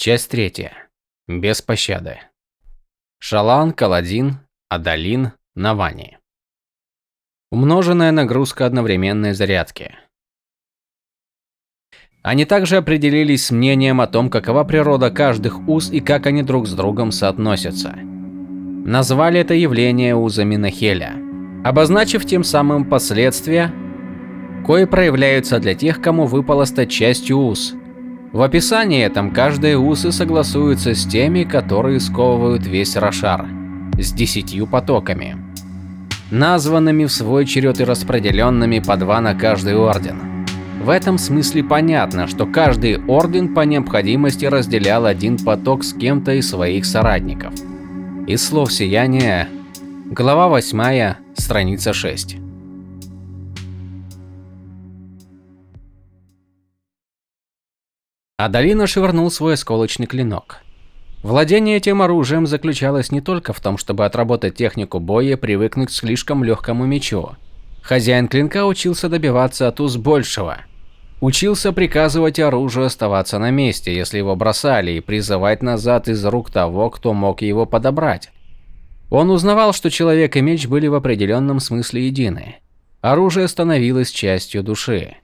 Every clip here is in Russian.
Часть третья. Без пощады. Шалан, Каладин, Адалин, Навани. Умноженная нагрузка одновременной зарядки. Они также определились с мнением о том, какова природа каждых уз и как они друг с другом соотносятся. Назвали это явление узами Нахеля, обозначив тем самым последствия, кои проявляются для тех, кому выпало стать частью уз. В описании этом каждые усы согласуются с теми, которые сковывают весь Рошар, с десятью потоками, названными в свой черед и распределенными по два на каждый орден. В этом смысле понятно, что каждый орден по необходимости разделял один поток с кем-то из своих соратников. Из слов сияния, глава 8, страница 6. Адалина швырнул свой осколочный клинок. Владение этим оружием заключалось не только в том, чтобы отработать технику боя и привыкнуть к слишком легкому мечу. Хозяин клинка учился добиваться от уз большего. Учился приказывать оружию оставаться на месте, если его бросали, и призывать назад из рук того, кто мог его подобрать. Он узнавал, что человек и меч были в определенном смысле едины. Оружие становилось частью души.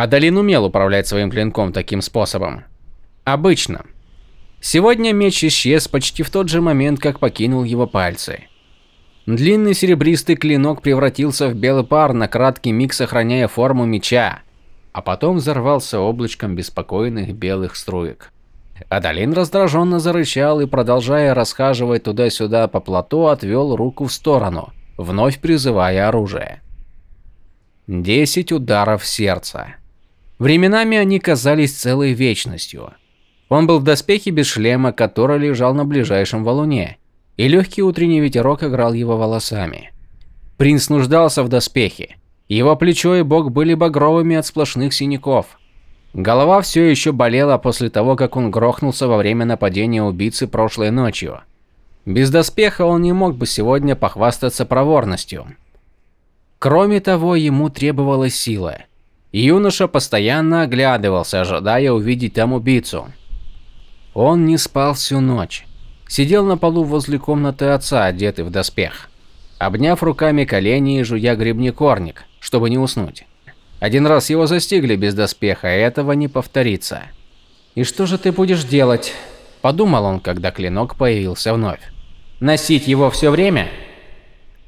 Адалин умел управлять своим клинком таким способом. Обычно. Сегодня меч исчез почти в тот же момент, как покинул его пальцы. Длинный серебристый клинок превратился в белый пар на краткий миг, сохраняя форму меча, а потом взорвался облачком беспокойных белых струек. Адалин раздраженно зарычал и, продолжая расхаживать туда-сюда по плато, отвел руку в сторону, вновь призывая оружие. Десять ударов сердца. Временами они казались целой вечностью. Он был в доспехе без шлема, который лежал на ближайшем валуне, и легкий утренний ветерок играл его волосами. Принц нуждался в доспехе. Его плечо и бок были багровыми от сплошных синяков. Голова все еще болела после того, как он грохнулся во время нападения убийцы прошлой ночью. Без доспеха он не мог бы сегодня похвастаться проворностью. Кроме того, ему требовалась сила. Юноша постоянно оглядывался, ожидая увидеть там убийцу. Он не спал всю ночь. Сидел на полу возле комнаты отца, одетый в доспех, обняв руками колени и жуя грибникорник, чтобы не уснуть. Один раз его застигли без доспеха, и этого не повторится. «И что же ты будешь делать?» – подумал он, когда клинок появился вновь. «Носить его все время?»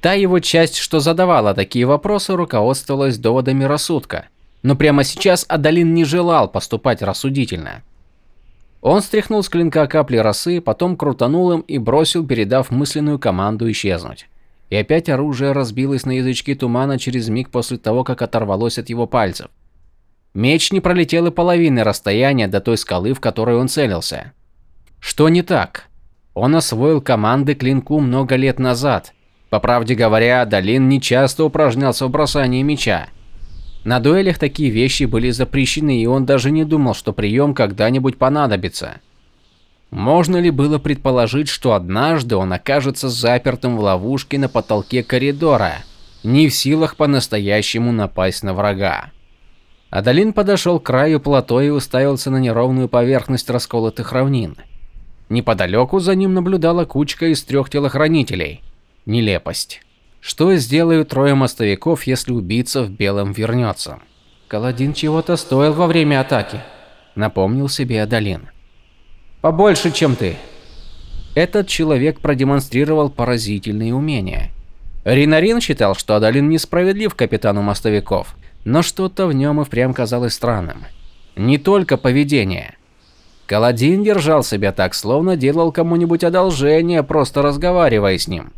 Та его часть, что задавала такие вопросы, руководствовалась доводами рассудка, но прямо сейчас Адалин не желал поступать рассудительно. Он стряхнул с клинка капли росы, потом крутанул им и бросил, передав мысленную команду исчезнуть. И опять оружие разбилось на язычки тумана через миг после того, как оторвалось от его пальцев. Меч не пролетел и половины расстояния до той скалы, в которой он целился. Что не так? Он освоил команды клинку много лет назад. По правде говоря, Далин не часто упражнялся в бросании меча. На дуэлях такие вещи были запрещены, и он даже не думал, что прием когда-нибудь понадобится. Можно ли было предположить, что однажды он окажется запертым в ловушке на потолке коридора, не в силах по-настоящему напасть на врага? Адалин подошел к краю плато и уставился на неровную поверхность расколотых равнин. Неподалеку за ним наблюдала кучка из трех телохранителей. Нелепость. Что сделают трое мостовиков, если убийца в белом вернется? Каладин чего-то стоил во время атаки, напомнил себе Адалин. Побольше, чем ты. Этот человек продемонстрировал поразительные умения. Ринарин считал, что Адалин несправедлив капитану мостовиков, но что-то в нем и впрямь казалось странным. Не только поведение. Каладин держал себя так, словно делал кому-нибудь одолжение, просто разговаривая с ним.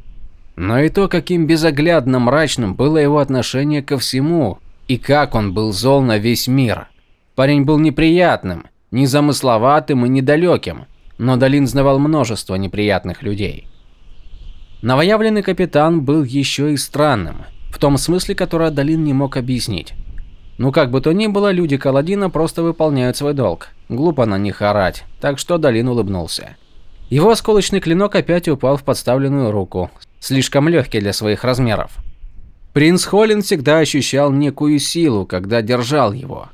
Но и то, каким безоглядно мрачным было его отношение ко всему, и как он был зол на весь мир. Парень был неприятным, незамысловатым и недалеким, но Долин знавал множество неприятных людей. Новоявленный капитан был еще и странным, в том смысле, который Долин не мог объяснить. Ну как бы то ни было, люди Каладина просто выполняют свой долг. Глупо на них орать, так что Долин улыбнулся. Его осколочный клинок опять упал в подставленную руку, слишком легкий для своих размеров. Принц Холлин всегда ощущал некую силу, когда держал его.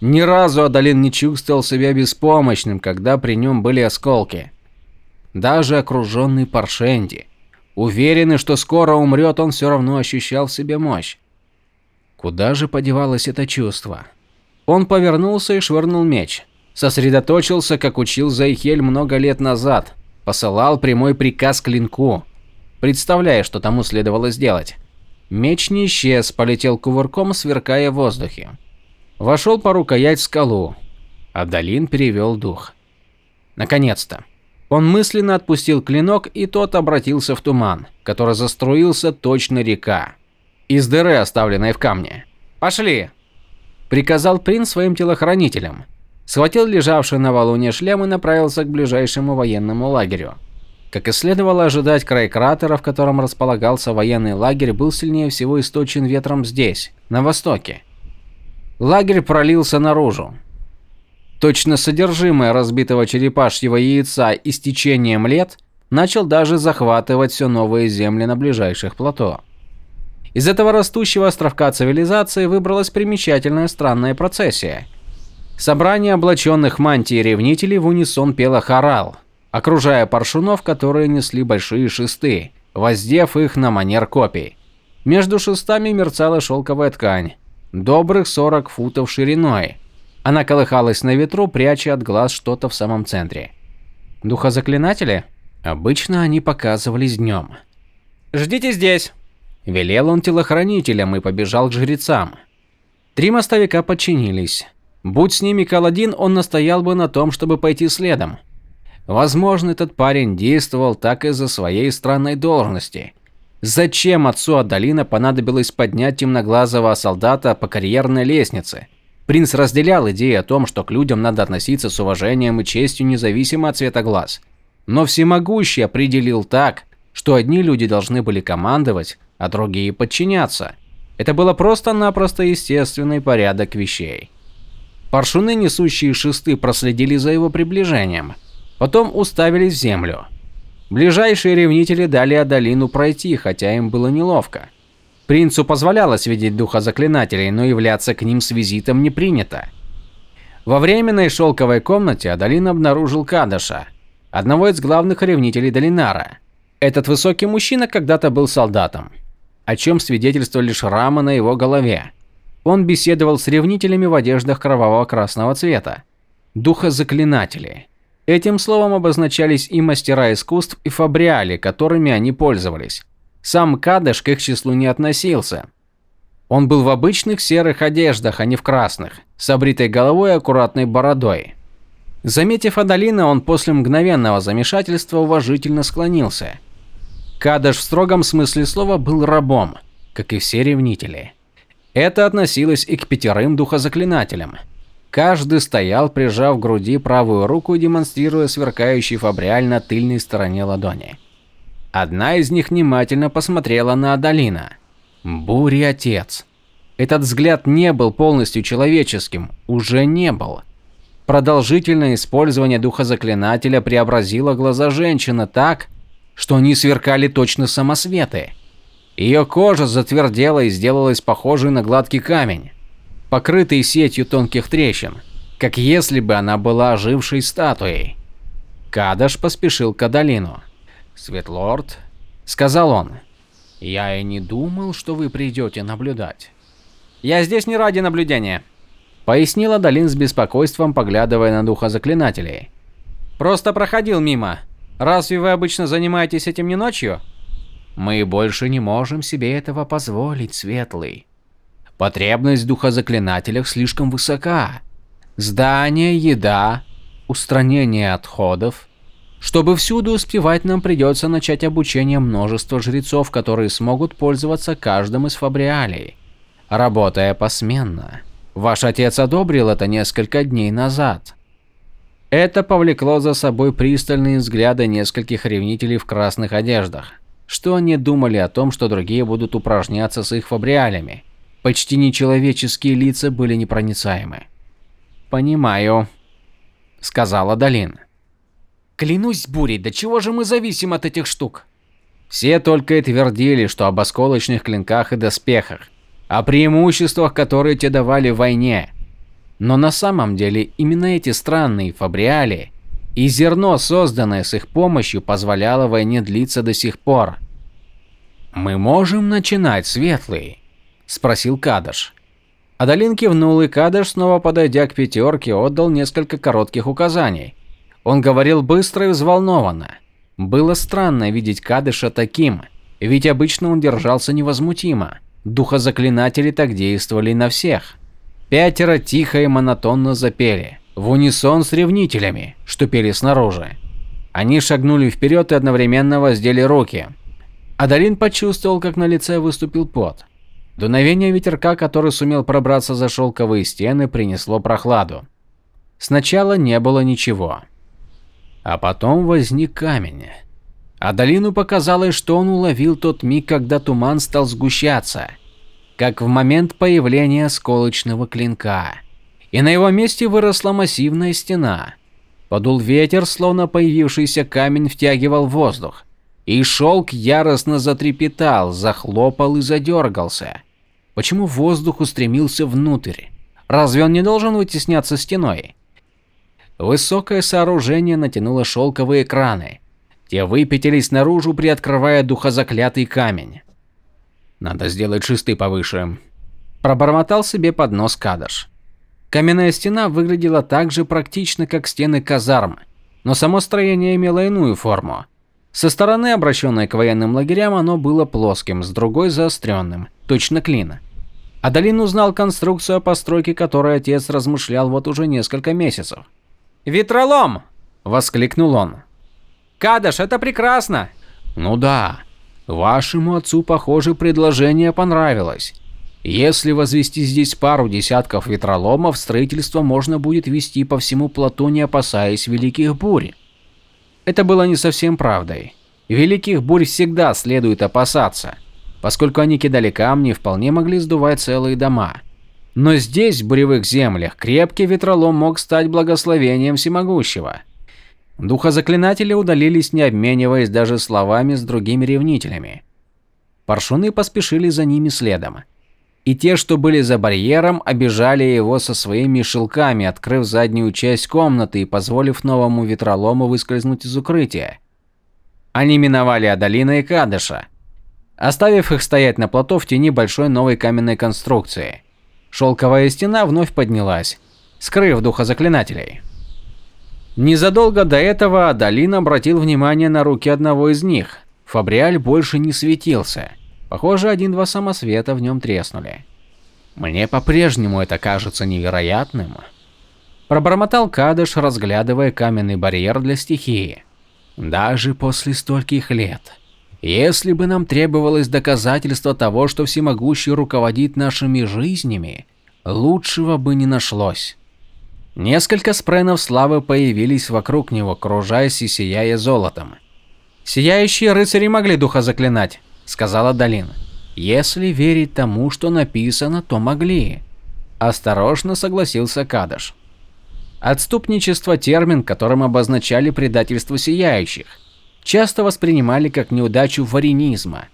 Ни разу Адалин не чувствовал себя беспомощным, когда при нем были осколки. Даже окруженный Паршенди. Уверенный, что скоро умрет, он все равно ощущал в себе мощь. Куда же подевалось это чувство? Он повернулся и швырнул меч. Сосредоточился, как учил Зайхель много лет назад. Посылал прямой приказ клинку, представляя, что тому следовало сделать. Меч не исчез, полетел кувырком, сверкая в воздухе. Вошел по рукоять в скалу. Адалин перевел дух. Наконец-то. Он мысленно отпустил клинок, и тот обратился в туман, который заструился точно река. Из дыры, оставленной в камне. «Пошли!» Приказал принц своим телохранителям. Схватил лежавший на валуне шлем и направился к ближайшему военному лагерю. Как и следовало ожидать, край кратера, в котором располагался военный лагерь, был сильнее всего источен ветром здесь, на востоке. Лагерь пролился наружу. Точно содержимое разбитого черепашьего яйца и с течением лет начал даже захватывать все новые земли на ближайших плато. Из этого растущего островка цивилизации выбралась примечательная странная процессия. Собрание облаченных мантий ревнителей в унисон пело хорал – окружая паршунов, которые несли большие шесты, воздев их на манер копий. Между шестами мерцала шелковая ткань, добрых 40 футов шириной. Она колыхалась на ветру, пряча от глаз что-то в самом центре. Духозаклинатели? Обычно они показывались днем. «Ждите здесь!» Велел он телохранителям и побежал к жрецам. Три мостовика подчинились. Будь с ними Каладин, он настоял бы на том, чтобы пойти следом. Возможно, этот парень действовал так из-за своей странной должности. Зачем отцу Адалина понадобилось поднять темноглазого солдата по карьерной лестнице? Принц разделял идею о том, что к людям надо относиться с уважением и честью независимо от цвета глаз. Но всемогущий определил так, что одни люди должны были командовать, а другие подчиняться. Это было просто-напросто естественный порядок вещей. Паршуны, несущие шесты, проследили за его приближением – Потом уставились в землю. Ближайшие ревнители дали Адалину пройти, хотя им было неловко. Принцу позволялось видеть духа заклинателей, но являться к ним с визитом не принято. Во временной шелковой комнате Адалин обнаружил Кадаша, одного из главных ревнителей Долинара. Этот высокий мужчина когда-то был солдатом, о чем свидетельствовали шрамы на его голове. Он беседовал с ревнителями в одеждах кровавого красного цвета. Духозаклинатели. Этим словом обозначались и мастера искусств, и фабриали, которыми они пользовались. Сам Кадыш к их числу не относился. Он был в обычных серых одеждах, а не в красных, с обритой головой и аккуратной бородой. Заметив Адалина, он после мгновенного замешательства уважительно склонился. Кадыш в строгом смысле слова был рабом, как и все ревнители. Это относилось и к пятерым духозаклинателям. Каждый стоял, прижав к груди правую руку, демонстрируя сверкающий фабриаль на тыльной стороне ладони. Одна из них внимательно посмотрела на Адалина. Бури отец. Этот взгляд не был полностью человеческим, уже не был. Продолжительное использование духозаклинателя преобразило глаза женщины так, что они сверкали точно самосветы. Ее кожа затвердела и сделалась похожей на гладкий камень покрытый сетью тонких трещин, как если бы она была ожившей статуей. Кадаш поспешил к Адалину. «Светлорд», — сказал он, — «я и не думал, что вы придете наблюдать». «Я здесь не ради наблюдения», — пояснил Адалин с беспокойством, поглядывая на духа заклинателей. «Просто проходил мимо. Разве вы обычно занимаетесь этим не ночью?» «Мы больше не можем себе этого позволить, Светлый», Потребность в духозаклинателях слишком высока. Здание, еда, устранение отходов. Чтобы всюду успевать, нам придется начать обучение множества жрецов, которые смогут пользоваться каждым из фабриалей, работая посменно. Ваш отец одобрил это несколько дней назад. Это повлекло за собой пристальные взгляды нескольких ревнителей в красных одеждах. Что они думали о том, что другие будут упражняться с их фабриалями? Почти нечеловеческие лица были непроницаемы. «Понимаю», — сказала Долин. «Клянусь бурей, до чего же мы зависим от этих штук?» Все только и твердили, что об осколочных клинках и доспехах, о преимуществах, которые те давали в войне. Но на самом деле именно эти странные фабриали и зерно, созданное с их помощью, позволяло войне длиться до сих пор. «Мы можем начинать, Светлый?» – спросил Кадыш. Адалин кивнул, и Кадыш, снова подойдя к пятерке, отдал несколько коротких указаний. Он говорил быстро и взволнованно. Было странно видеть Кадыша таким, ведь обычно он держался невозмутимо. Духозаклинатели так действовали на всех. Пятеро тихо и монотонно запели, в унисон с ревнителями, что пели снаружи. Они шагнули вперед и одновременно воздели руки. Адалин почувствовал, как на лице выступил пот. Дуновение ветерка, который сумел пробраться за шелковые стены, принесло прохладу. Сначала не было ничего. А потом возник камень. Адалину показалось, что он уловил тот миг, когда туман стал сгущаться, как в момент появления осколочного клинка. И на его месте выросла массивная стена. Подул ветер, словно появившийся камень втягивал воздух. И шелк яростно затрепетал, захлопал и задергался. Почему воздух устремился внутрь? Разве он не должен вытесняться стеной? Высокое сооружение натянуло шелковые краны. Те выпятились наружу, приоткрывая духозаклятый камень. «Надо сделать шесты повыше», – пробормотал себе под нос Кадыш. Каменная стена выглядела так же практично, как стены казармы, но само строение имело иную форму. Со стороны, обращенной к военным лагерям, оно было плоским, с другой – заостренным, точно клин. Адалин узнал конструкцию о постройке, которой отец размышлял вот уже несколько месяцев. «Ветролом!» – воскликнул он. «Кадыш, это прекрасно!» «Ну да, вашему отцу, похоже, предложение понравилось. Если возвести здесь пару десятков ветроломов, строительство можно будет вести по всему плоту, не опасаясь великих бурь». Это было не совсем правдой. Великих бурь всегда следует опасаться, поскольку они кидали камни и вполне могли сдувать целые дома. Но здесь, в буревых землях, крепкий ветролом мог стать благословением всемогущего. Духозаклинатели удалились, не обмениваясь даже словами с другими ревнителями. Паршуны поспешили за ними следом. И те, что были за барьером, обижали его со своими шелками, открыв заднюю часть комнаты и позволив новому ветролому выскользнуть из укрытия. Они миновали Адалина и Кадыша, оставив их стоять на плато в тени большой новой каменной конструкции. Шелковая стена вновь поднялась, скрыв духа заклинателей. Незадолго до этого Адалин обратил внимание на руки одного из них. Фабриаль больше не светился. Похоже, один-два самосвета в нем треснули. Мне по-прежнему это кажется невероятным. Пробормотал Кадыш, разглядывая каменный барьер для стихии. Даже после стольких лет. Если бы нам требовалось доказательство того, что всемогущий руководит нашими жизнями, лучшего бы не нашлось. Несколько спренов славы появились вокруг него, кружаясь и сияя золотом. «Сияющие рыцари могли духа заклинать», — сказала Долин. «Если верить тому, что написано, то могли». Осторожно согласился Кадыш. Отступничество – термин, которым обозначали предательство сияющих – часто воспринимали как неудачу варенизма.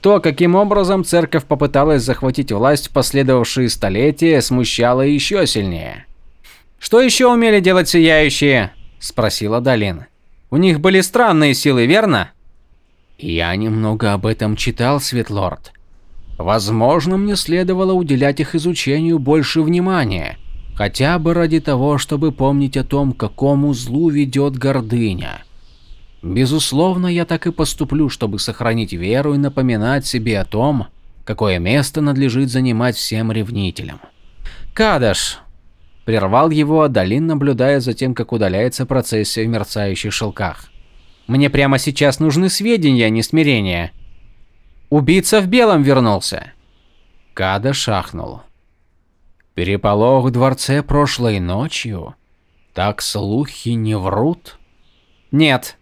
То, каким образом церковь попыталась захватить власть в последовавшие столетия, смущало еще сильнее. «Что еще умели делать сияющие?» – спросила Далин. «У них были странные силы, верно?» «Я немного об этом читал, Светлорд. Возможно, мне следовало уделять их изучению больше внимания, хотя бы ради того, чтобы помнить о том, какому злу ведет гордыня». Безусловно, я так и поступлю, чтобы сохранить веру и напоминать себе о том, какое место надлежит занимать всем ревнителям. Кадаш прервал его Адалин, наблюдая за тем, как удаляется процессия в мерцающих шелках. Мне прямо сейчас нужны сведения, а не смирения. Убийца в белом вернулся. Када шахнул. Переполох в дворце прошлой ночью? Так слухи не врут? Нет,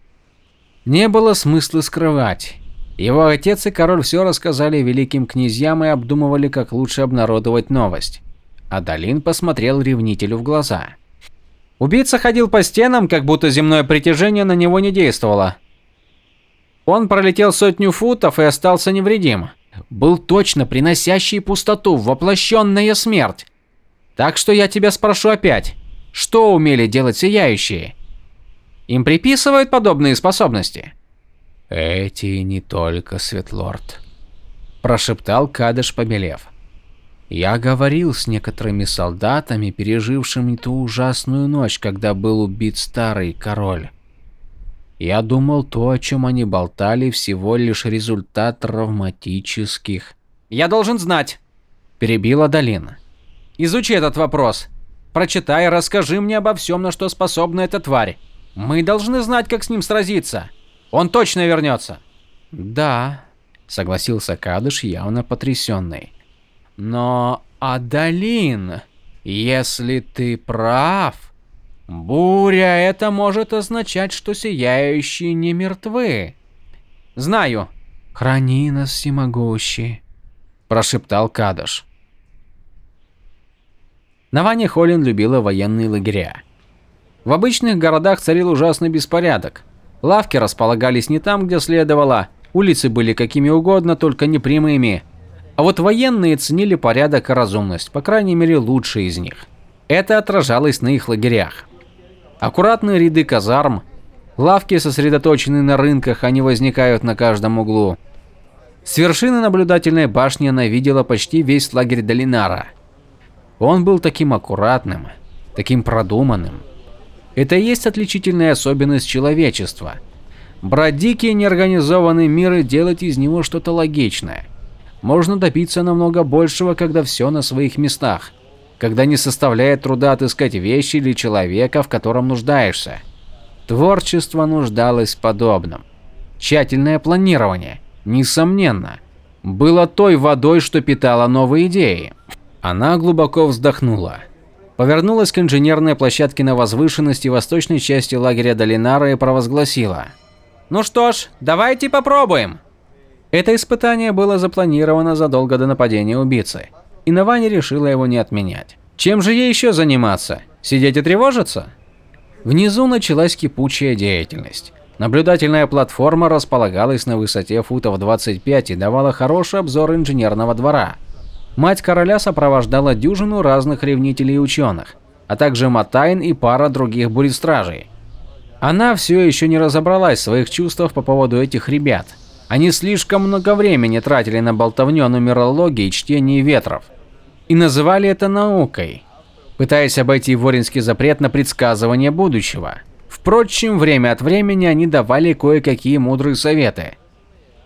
не было смысла скрывать. Его отец и король все рассказали великим князьям и обдумывали, как лучше обнародовать новость. Адалин посмотрел ревнителю в глаза. Убийца ходил по стенам, как будто земное притяжение на него не действовало. Он пролетел сотню футов и остался невредим. Был точно приносящий пустоту, воплощенная смерть. Так что я тебя спрошу опять, что умели делать сияющие? Им приписывают подобные способности? Эти не только Светлорд, прошептал Кадыш, побелев. Я говорил с некоторыми солдатами, пережившими ту ужасную ночь, когда был убит старый король. Я думал, то, о чем они болтали, всего лишь результат травматических. Я должен знать, перебила Долина. Изучи этот вопрос. Прочитай и расскажи мне обо всем, на что способна эта тварь. Мы должны знать, как с ним сразиться. Он точно вернется. Да, согласился Кадыш, явно потрясенный. Но, Адалин, если ты прав, буря это может означать, что сияющие не мертвы. Знаю. Храни нас, всемогущий, прошептал Кадыш. Наваня Холин любила военные лагеря. В обычных городах царил ужасный беспорядок. Лавки располагались не там, где следовало, улицы были какими угодно, только не прямыми. А вот военные ценили порядок и разумность, по крайней мере лучшие из них. Это отражалось на их лагерях. Аккуратные ряды казарм, лавки сосредоточены на рынках, они возникают на каждом углу. С вершины наблюдательной башни она видела почти весь лагерь Долинара. Он был таким аккуратным, таким продуманным. Это и есть отличительная особенность человечества. Брать дикий неорганизованный мир и делать из него что-то логичное. Можно добиться намного большего, когда все на своих местах. Когда не составляет труда отыскать вещи или человека, в котором нуждаешься. Творчество нуждалось в подобном. Тщательное планирование, несомненно, было той водой, что питала новые идеи. Она глубоко вздохнула повернулась к инженерной площадке на возвышенности восточной части лагеря Долинара и провозгласила. «Ну что ж, давайте попробуем!» Это испытание было запланировано задолго до нападения убийцы, и Навани решила его не отменять. Чем же ей еще заниматься? Сидеть и тревожиться? Внизу началась кипучая деятельность. Наблюдательная платформа располагалась на высоте футов 25 и давала хороший обзор инженерного двора. Мать короля сопровождала дюжину разных ревнителей и ученых, а также Матайн и пара других бурестражей. Она все еще не разобралась в своих чувствах по поводу этих ребят. Они слишком много времени тратили на болтовню о нумерологии и чтении ветров. И называли это наукой, пытаясь обойти воринский запрет на предсказывание будущего. Впрочем, время от времени они давали кое-какие мудрые советы.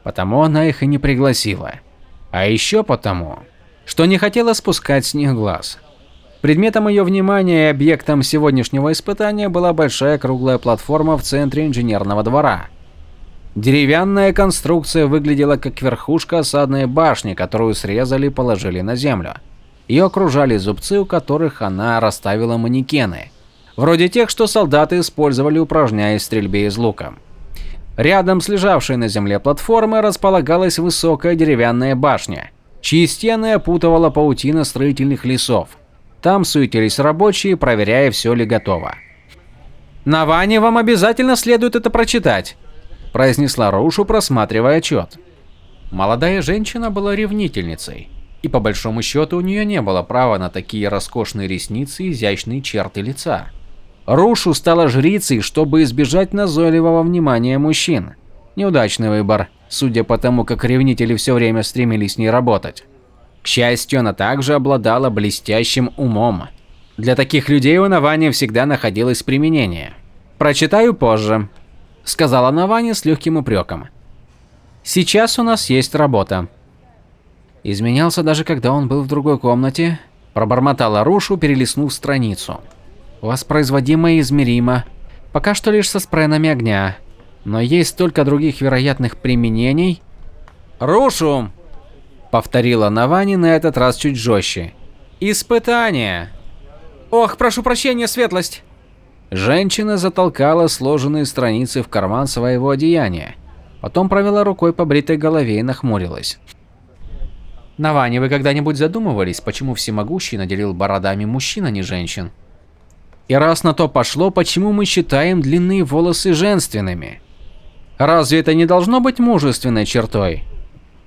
Потому она их и не пригласила. А еще потому, что не хотела спускать с них глаз. Предметом ее внимания и объектом сегодняшнего испытания была большая круглая платформа в центре инженерного двора. Деревянная конструкция выглядела как верхушка осадной башни, которую срезали и положили на землю. Ее окружали зубцы, у которых она расставила манекены, вроде тех, что солдаты использовали, упражняясь в стрельбе из лука. Рядом с лежавшей на земле платформой располагалась высокая деревянная башня – чьи стены опутывала паутина строительных лесов. Там суетились рабочие, проверяя, все ли готово. «На Ване вам обязательно следует это прочитать», – произнесла Рушу, просматривая отчет. Молодая женщина была ревнительницей, и по большому счету у нее не было права на такие роскошные ресницы и изящные черты лица. Рушу стала жрицей, чтобы избежать назойливого внимания мужчин. Неудачный выбор судя по тому, как ревнители все время стремились с ней работать. К счастью, она также обладала блестящим умом. Для таких людей у Навани всегда находилось применение. «Прочитаю позже», – сказала Навани с легким упреком. «Сейчас у нас есть работа». Изменялся даже когда он был в другой комнате, пробормотала Рушу, перелистнув страницу. «Воспроизводимо измеримо. Пока что лишь со спренами огня. Но есть столько других вероятных применений. «Рушу!» – повторила Навани на этот раз чуть жестче. «Испытание!» «Ох, прошу прощения, светлость!» Женщина затолкала сложенные страницы в карман своего одеяния. Потом провела рукой по бритой голове и нахмурилась. Навани, вы когда-нибудь задумывались, почему всемогущий наделил бородами мужчин, а не женщин? И раз на то пошло, почему мы считаем длинные волосы женственными? Разве это не должно быть мужественной чертой?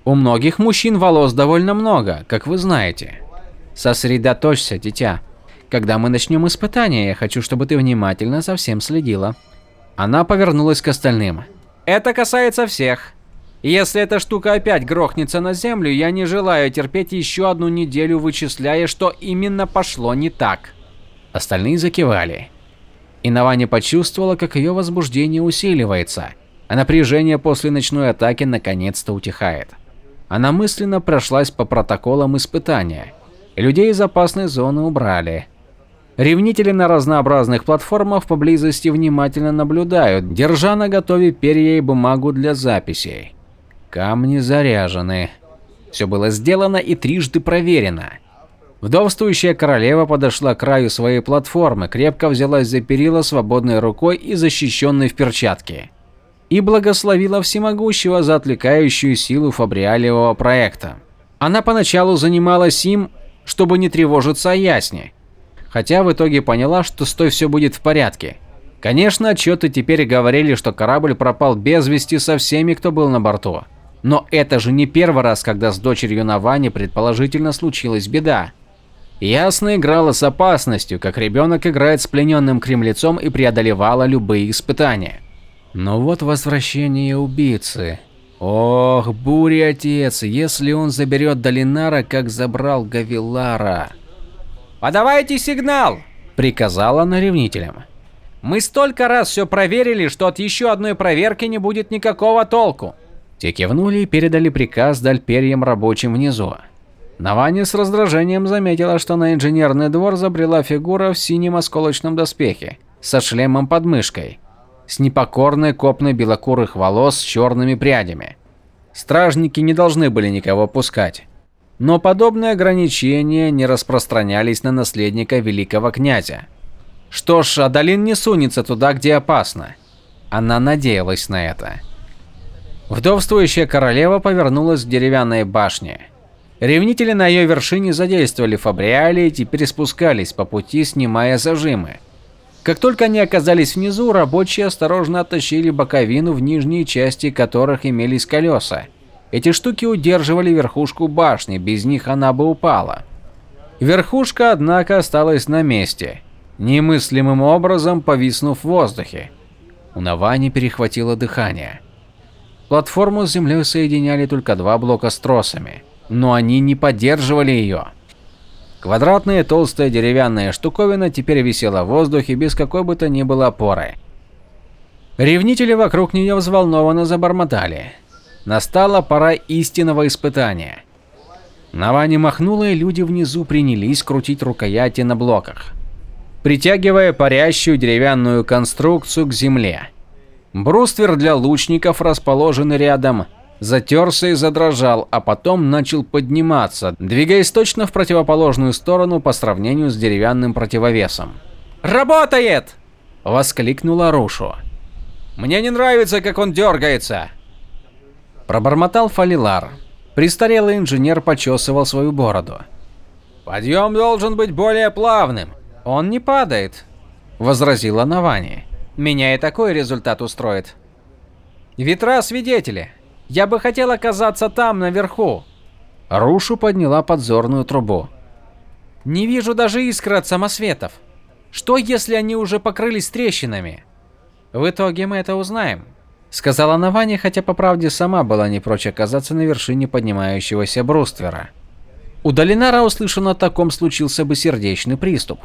У многих мужчин волос довольно много, как вы знаете. Сосредоточься, дитя. Когда мы начнем испытание, я хочу, чтобы ты внимательно за всем следила. Она повернулась к остальным. Это касается всех. Если эта штука опять грохнется на землю, я не желаю терпеть еще одну неделю, вычисляя, что именно пошло не так. Остальные закивали. И Навани почувствовала, как ее возбуждение усиливается, а напряжение после ночной атаки наконец-то утихает. Она мысленно прошлась по протоколам испытания. Людей из опасной зоны убрали. Ревнители на разнообразных платформах поблизости внимательно наблюдают, держа на готове перья и бумагу для записей. Камни заряжены. Все было сделано и трижды проверено. Вдовствующая королева подошла к краю своей платформы, крепко взялась за перила свободной рукой и защищенной в перчатке. И благословила всемогущего за отвлекающую силу фабриалевого проекта. Она поначалу занималась им, чтобы не тревожиться о ясне. Хотя в итоге поняла, что с той все будет в порядке. Конечно, отчеты теперь говорили, что корабль пропал без вести со всеми, кто был на борту. Но это же не первый раз, когда с дочерью Навани предположительно случилась беда. Ясно играла с опасностью, как ребенок играет с плененным кремлецом и преодолевала любые испытания. Но вот возвращение убийцы. Ох, бури отец, если он заберет Долинара, как забрал Гавилара. «Подавайте сигнал!» – приказала она ревнителям. «Мы столько раз все проверили, что от еще одной проверки не будет никакого толку. Те кивнули и передали приказ дальперьям рабочим внизу. Навани с раздражением заметила, что на инженерный двор забрела фигура в синем осколочном доспехе, со шлемом под мышкой, с непокорной копной белокурых волос с черными прядями. Стражники не должны были никого пускать. Но подобные ограничения не распространялись на наследника великого князя. Что ж, Адалин не сунется туда, где опасно. Она надеялась на это. Вдовствующая королева повернулась к деревянной башне. Ревнители на ее вершине задействовали фабриали и теперь спускались по пути, снимая зажимы. Как только они оказались внизу, рабочие осторожно оттащили боковину, в нижней части которых имелись колеса. Эти штуки удерживали верхушку башни, без них она бы упала. Верхушка, однако, осталась на месте, немыслимым образом повиснув в воздухе. У Навани перехватило дыхание. Платформу с землей соединяли только два блока с тросами, но они не поддерживали ее. Квадратная толстая деревянная штуковина теперь висела в воздухе без какой бы то ни было опоры. Ревнители вокруг нее взволнованно забормотали. Настала пора истинного испытания. Навани махнула, и люди внизу принялись крутить рукояти на блоках, притягивая парящую деревянную конструкцию к земле. Бруствер для лучников, расположенный рядом, затерся и задрожал, а потом начал подниматься, двигаясь точно в противоположную сторону по сравнению с деревянным противовесом. «Работает!» – воскликнула Рушу. «Мне не нравится, как он дергается!» Пробормотал Фалилар. Престарелый инженер почесывал свою бороду. «Подъем должен быть более плавным. Он не падает», – возразила Навани. Меня и такой результат устроит. Ветра свидетели. Я бы хотел оказаться там, наверху. Рушу подняла подзорную трубу. Не вижу даже искры от самосветов. Что если они уже покрылись трещинами? В итоге мы это узнаем. Сказала Навани, хотя по правде сама была не прочь оказаться на вершине поднимающегося бруствера. У Долинара услышано о таком случился бы сердечный приступ.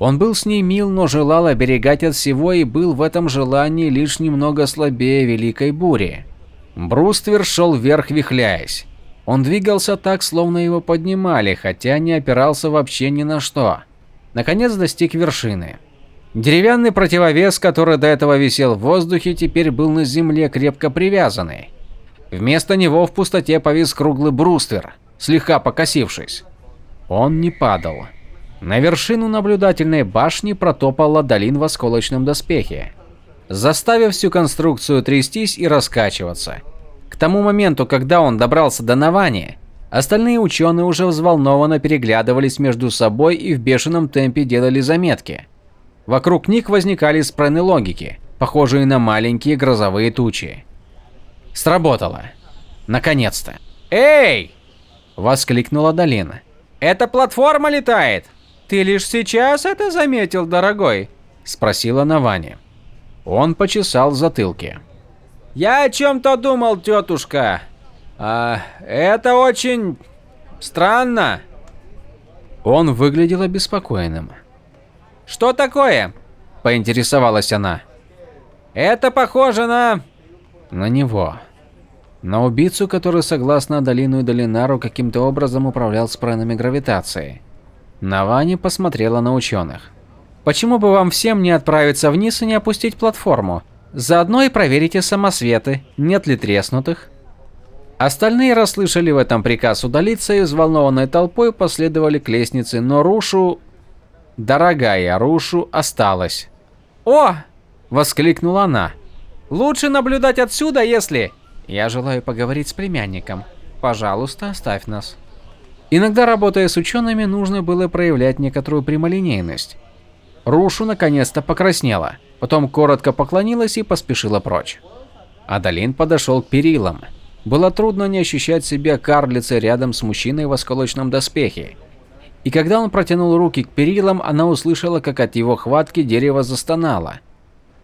Он был с ней мил, но желал оберегать от всего и был в этом желании лишь немного слабее Великой Бури. Бруствер шел вверх, вихляясь. Он двигался так, словно его поднимали, хотя не опирался вообще ни на что. Наконец достиг вершины. Деревянный противовес, который до этого висел в воздухе, теперь был на земле крепко привязанный. Вместо него в пустоте повис круглый бруствер, слегка покосившись. Он не падал. На вершину наблюдательной башни протопал Ладалин в осколочном доспехе, заставив всю конструкцию трястись и раскачиваться. К тому моменту, когда он добрался до Навани, остальные ученые уже взволнованно переглядывались между собой и в бешеном темпе делали заметки. Вокруг них возникали спрены логики, похожие на маленькие грозовые тучи. Сработало. Наконец-то. «Эй!» – воскликнула Долина. «Эта платформа летает!» Ты лишь сейчас это заметил, дорогой? Спросила Навани. Он почесал затылки. Я о чем-то думал, тетушка. А, это очень странно. Он выглядел обеспокоенным. Что такое? Поинтересовалась она. Это похоже на... На него. На убийцу, который, согласно Долину и Долинару, каким-то образом управлял спренами гравитации. Навани посмотрела на ученых. Почему бы вам всем не отправиться вниз и не опустить платформу? Заодно и проверите самосветы, нет ли треснутых. Остальные расслышали в этом приказ удалиться и взволнованной толпой последовали к лестнице, но Рушу... Дорогая Рушу осталась. «О!» – воскликнула она. «Лучше наблюдать отсюда, если...» «Я желаю поговорить с племянником. Пожалуйста, оставь нас». Иногда, работая с учеными, нужно было проявлять некоторую прямолинейность. Рушу наконец-то покраснела, потом коротко поклонилась и поспешила прочь. Адалин подошел к перилам. Было трудно не ощущать себя карлицей рядом с мужчиной в осколочном доспехе. И когда он протянул руки к перилам, она услышала, как от его хватки дерево застонало.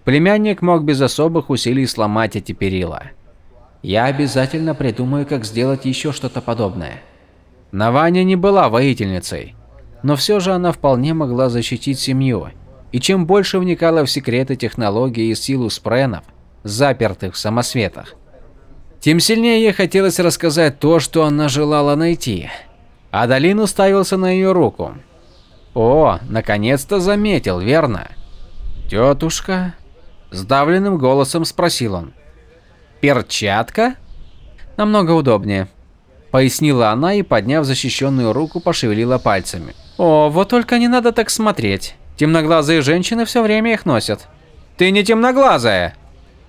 Племянник мог без особых усилий сломать эти перила. Я обязательно придумаю, как сделать еще что-то подобное. Наваня не была воительницей, но все же она вполне могла защитить семью. И чем больше вникала в секреты технологии и силу спренов, запертых в самосветах, тем сильнее ей хотелось рассказать то, что она желала найти. Адалин уставился на ее руку. О, наконец-то заметил, верно? Тетушка? Сдавленным голосом спросил он. Перчатка? Намного удобнее. Пояснила она и, подняв защищенную руку, пошевелила пальцами. О, вот только не надо так смотреть. Темноглазые женщины все время их носят. Ты не темноглазая.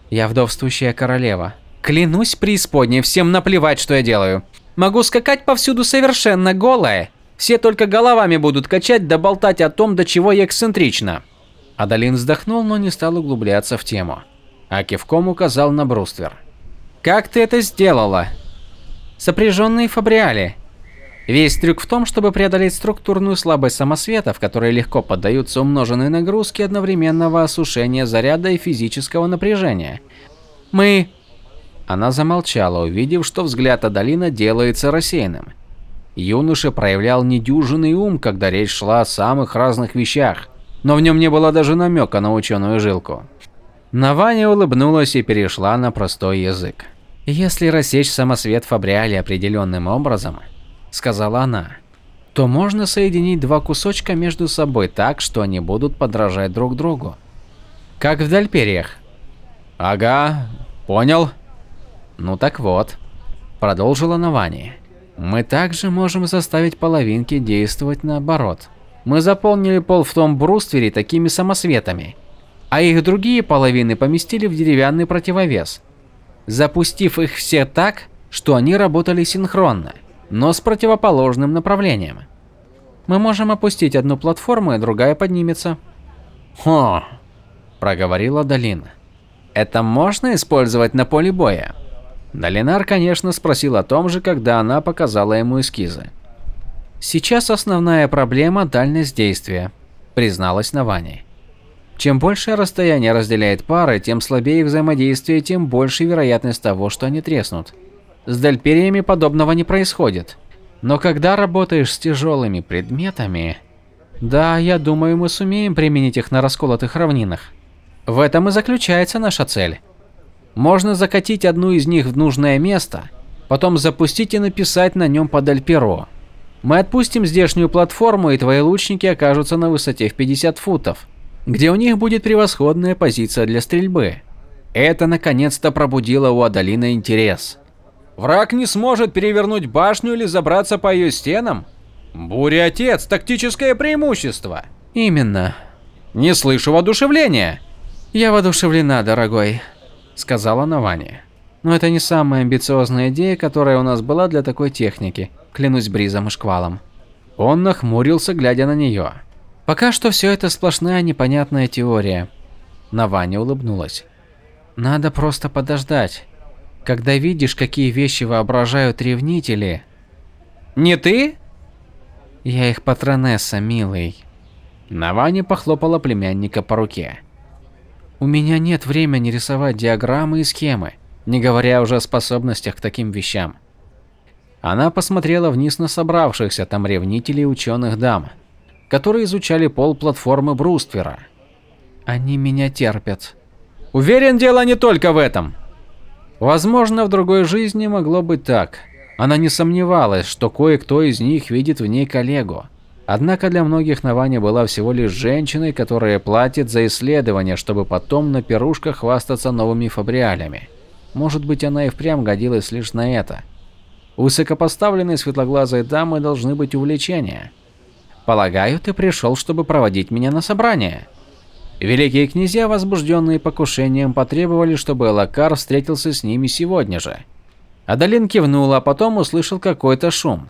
Я вдовствующая королева. Клянусь преисподней, всем наплевать, что я делаю. Могу скакать повсюду совершенно голая. Все только головами будут качать да болтать о том, до чего я эксцентрична. Адалин вздохнул, но не стал углубляться в тему. А кивком указал на бруствер. «Как ты это сделала?» «Сопряженные фабриали. Весь трюк в том, чтобы преодолеть структурную слабость самосветов, которые легко поддаются умноженной нагрузке одновременного осушения заряда и физического напряжения. Мы она замолчала, увидев, что взгляд Адалина делается рассеянным. Юноша проявлял недюжинный ум, когда речь шла о самых разных вещах, но в нем не было даже намека на ученую жилку. Наваня улыбнулась и перешла на простой язык. «Если рассечь самосвет Фабриали определенным образом, — сказала она, — то можно соединить два кусочка между собой так, что они будут подражать друг другу. Как в Дальпериях. «Ага, понял», ну так вот, продолжила Навани. Мы также можем заставить половинки действовать наоборот. Мы заполнили пол в том бруствере такими самосветами, а их другие половины поместили в деревянный противовес, запустив их все так, что они работали синхронно, но с противоположным направлением. Мы можем опустить одну платформу, и другая поднимется. «Хо», – проговорила Долина. «Это можно использовать на поле боя?» Долинар, конечно, спросил о том же, когда она показала ему эскизы. «Сейчас основная проблема – дальность действия», – призналась Навани. Чем большее расстояние разделяет пары, тем слабее их взаимодействие, тем больше вероятность того, что они треснут. С дальпериями подобного не происходит. Но когда работаешь с тяжелыми предметами... Да, я думаю, мы сумеем применить их на расколотых равнинах. В этом и заключается наша цель. Можно закатить одну из них в нужное место, потом запустить и написать на нем под перо. Мы отпустим здешнюю платформу, и твои лучники окажутся на высоте в 50 футов, где у них будет превосходная позиция для стрельбы. Это наконец-то пробудило у Адалина интерес. Враг не сможет перевернуть башню или забраться по ее стенам? Буря отец, тактическое преимущество. Именно. Не слышу воодушевления. Я воодушевлена, дорогой сказала Навани. Но это не самая амбициозная идея, которая у нас была для такой техники, клянусь бризом и шквалом. Он нахмурился, глядя на нее. Пока что все это сплошная непонятная теория. Навани улыбнулась. Надо просто подождать. Когда видишь, какие вещи воображают ревнители. Не ты? Я их патронесса, милый. Навани похлопала племянника по руке. У меня нет времени рисовать диаграммы и схемы, не говоря уже о способностях к таким вещам. Она посмотрела вниз на собравшихся там ревнителей ученых дам, которые изучали пол платформы Бруствера. Они меня терпят. Уверен, дело не только в этом. Возможно, в другой жизни могло быть так. Она не сомневалась, что кое-кто из них видит в ней коллегу. Однако для многих Наваня была всего лишь женщиной, которая платит за исследования, чтобы потом на пирушках хвастаться новыми фабриалями. Может быть, она и впрямь годилась лишь на это. У высокопоставленной светлоглазой дамы должны быть увлечения. Полагаю, ты пришел, чтобы проводить меня на собрание. Великие князья, возбужденные покушением, потребовали, чтобы Элакар встретился с ними сегодня же. Адалин кивнул, а потом услышал какой-то шум.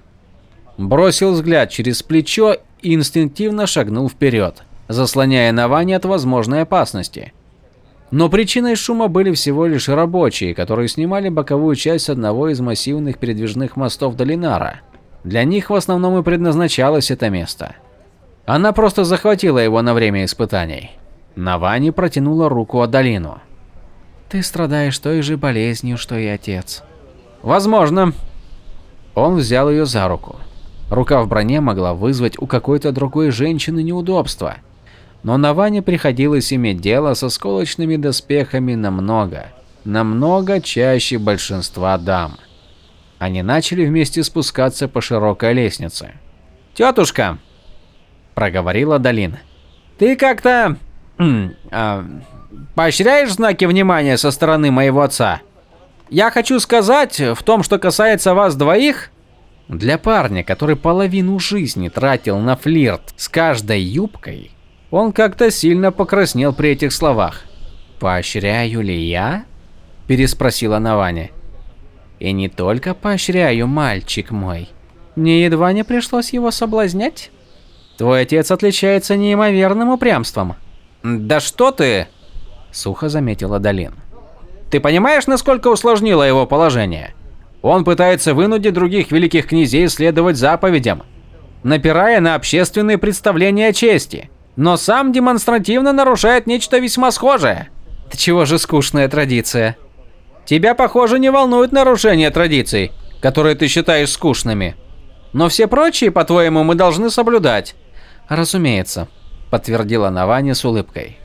Бросил взгляд через плечо и инстинктивно шагнул вперед, заслоняя Навани от возможной опасности. Но причиной шума были всего лишь рабочие, которые снимали боковую часть одного из массивных передвижных мостов Долинара. Для них в основном и предназначалось это место. Она просто захватила его на время испытаний. Навани протянула руку Адалину. «Ты страдаешь той же болезнью, что и отец». «Возможно». Он взял ее за руку. Рука в броне могла вызвать у какой-то другой женщины неудобства. Но Наване приходилось иметь дело со сколочными доспехами намного, намного чаще большинства дам. Они начали вместе спускаться по широкой лестнице. «Тетушка!» – проговорила Долин. «Ты как-то поощряешь знаки внимания со стороны моего отца? Я хочу сказать, в том, что касается вас двоих, для парня, который половину жизни тратил на флирт с каждой юбкой, он как-то сильно покраснел при этих словах. «Поощряю ли я?» – переспросила Наваня. «И не только поощряю, мальчик мой. Мне едва не пришлось его соблазнять. Твой отец отличается неимоверным упрямством. «Да что ты!» – сухо заметила Долин. «Ты понимаешь, насколько усложнило его положение? Он пытается вынудить других великих князей следовать заповедям, напирая на общественные представления чести, но сам демонстративно нарушает нечто весьма схожее. Ты чего же скучная традиция? Тебя, похоже, не волнует нарушение традиций, которые ты считаешь скучными. Но все прочие, по-твоему, мы должны соблюдать. Разумеется подтвердила Навани с улыбкой.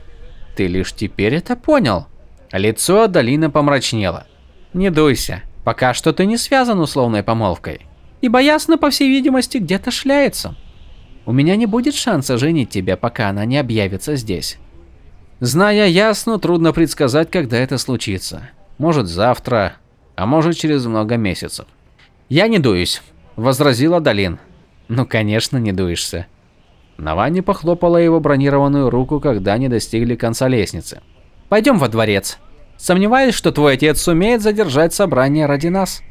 Ты лишь теперь это понял? Лицо Долина помрачнело. Не дуйся, пока что ты не связан условной помолвкой. Ибо ясно, по всей видимости, где-то шляется. У меня не будет шанса женить тебя, пока она не объявится здесь. Зная ясно, трудно предсказать, когда это случится. Может завтра, а может через много месяцев. Я не дуюсь, возразила Долин. Ну, конечно, не дуешься. Навани похлопала его бронированную руку, когда они достигли конца лестницы. «Пойдем во дворец. Сомневаюсь, что твой отец сумеет задержать собрание ради нас».